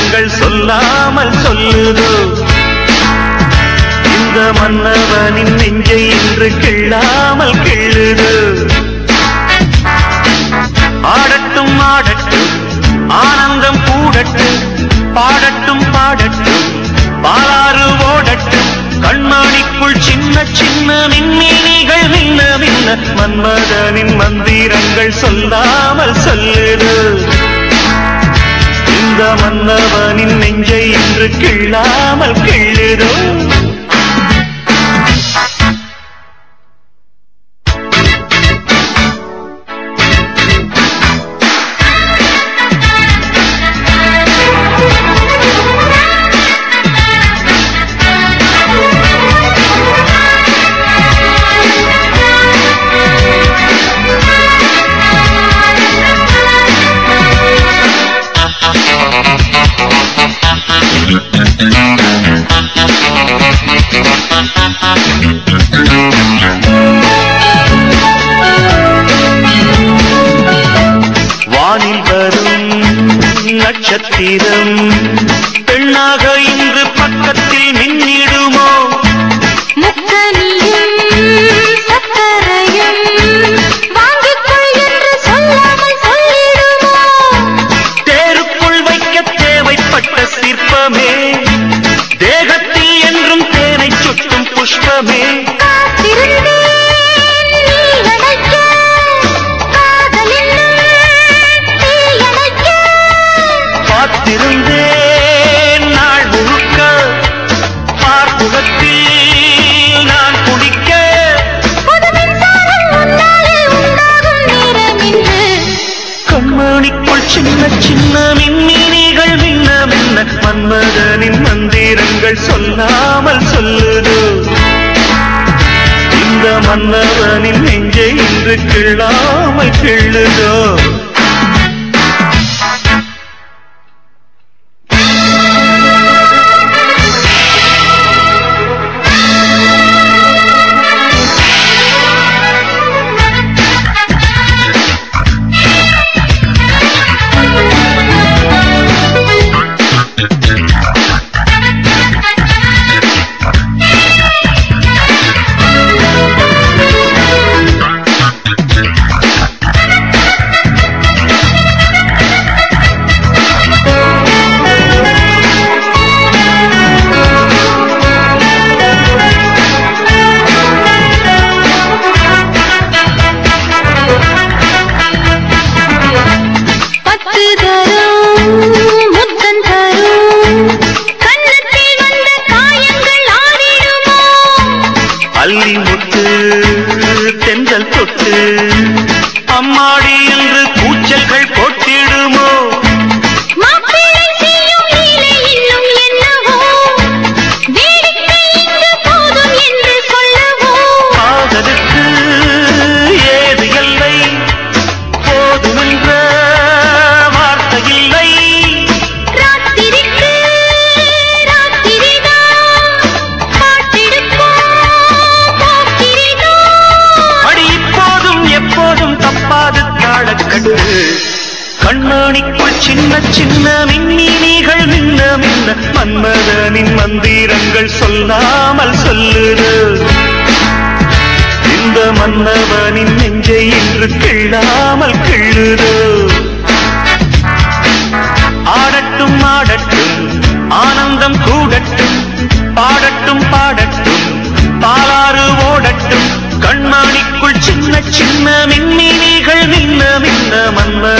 மின்ன சொல்லாமல் சொல்லுதோ? இந்த மன்னவனின் நெஞ்சை இன்று கிள்ளாமல் கிள்ளுது? ஆடட்டும் ஆடட்டும் ஆனந்தம் கூடட்டும் பாடட்டும் பாடட்டும் பாலாறு ஓடட்டும் கண்மணிக்குள் சின்ன சின்ன மின்மினிகள் மின்ன மின்ன மன்மதனின் மந்திரங்கள் சொல்லாமல் சொல்லுது? இந்த மன்னவனின் நெஞ்சை இன்று கிள்ளாமல் கிள்ளுதோ நட்சத்திரம் பெண்ணாக இன்று பக்கத்தில் மின்னிடுமோ தேருக்குள் வைக்க தேவைப்பட்ட சிற்பமே. தேகத்தில் என்றும் தேனை சுட்டும் புஷ்பமே. காத்திருந்தேன் நாள் முழுக்க பார்ப்புகத்தில் நான் குடிக்க கண்மணிக்குள் சின்ன சின்ன மின்மினிகள் மின்ன மின்ன மன்மதனின் மந்திரங்கள் சொல்லாமல் சொல்லுது. இந்த மன்னவனின் நெஞ்சை இன்று கிள்ளாமல் கிள்ளுதோ? என்று கூச்சல்கள் போட்டிடுமோ? கண்டு. கண்ணாடிக்குள் சின்ன சின்ன மின்மினிகள் நின்ன மின்ன மன்மதனின் மந்திரங்கள் சொல்லாமல் சொல்லுது. இந்த மன்னவனின் நெஞ்சை இன்று கிள்ளாமல் கிள்ளுது.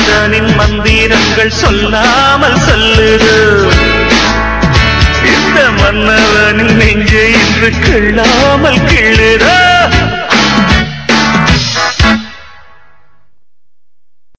மன்மதனின் மந்திரங்கள் சொல்லாமல் சொல்லுது. இந்த மன்னவனின் நெஞ்சை இன்று கிள்ளாமல் கிள்ளுதா?